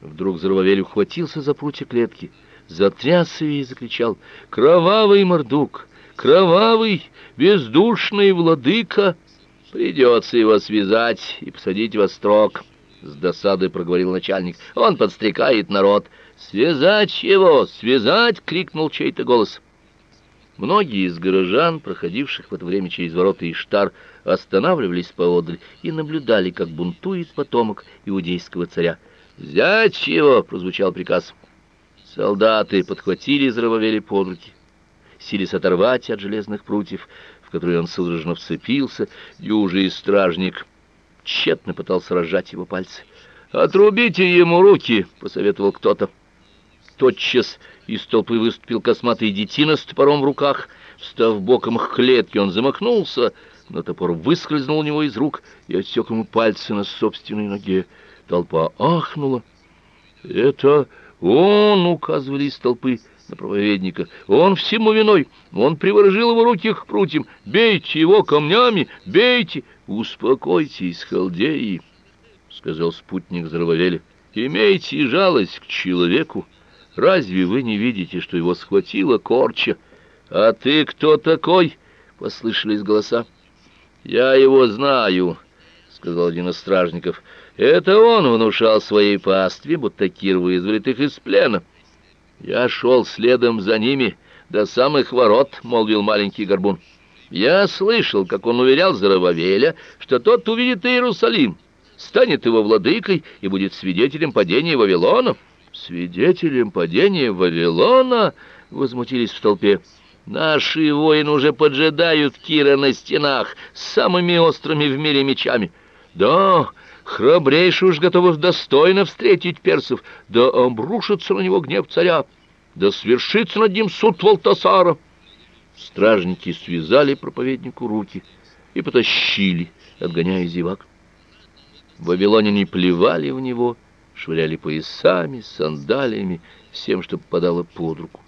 Вдруг Зарвавель ухватился за прутья клетки, затряс ее и закричал «Кровавый мордук! Кровавый, бездушный владыка! Придется его связать и посадить во строк!» С досадой проговорил начальник. «Он подстрекает народ!» «Связать его! Связать!» — крикнул чей-то голос. Многие из горожан, проходивших в это время через ворота Иштар, останавливались поодаль и наблюдали, как бунтует потомок иудейского царя. «Взять его!» — прозвучал приказ. Солдаты подхватили Зарававели под руки, сились оторвать от железных прутьев, в которые он судорожно вцепился, дюжий стражник тщетно пытался разжать его пальцы. «Отрубите ему руки!» — посоветовал кто-то. Тотчас из толпы выступил косматый детина с топором в руках. Встав боком к клетке, он замахнулся, но топор выскользнул у него из рук и отсек ему пальцы на собственной ноге. Толпа ахнула. «Это он!» — указывали из толпы на проповедника. «Он всему виной! Он приворожил его руки к прутьям! Бейте его камнями! Бейте!» «Успокойтесь, халдеи!» — сказал спутник Зарававеля. «Имейте жалость к человеку! Разве вы не видите, что его схватила корча?» «А ты кто такой?» — послышались голоса. «Я его знаю», — сказал один из стражников. Это он внушал своей пастве, будто Кир вызволит их из плена. Я шел следом за ними до самых ворот, молвил маленький горбун. Я слышал, как он уверял Зарававеля, что тот увидит Иерусалим, станет его владыкой и будет свидетелем падения Вавилона. Свидетелем падения Вавилона? Возмутились в толпе. Наши воины уже поджидают Кира на стенах с самыми острыми в мире мечами. Да, Храбрейший уж готовы достойно встретить персов, да обрушится на него гнев царя, да свершится над ним суд Валтасара. Стражники связали проповеднику руки и потащили, отгоняя зевак. Вавилоняне плевали в него, швыряли поясами, сандалиями, всем, что попадало под руку.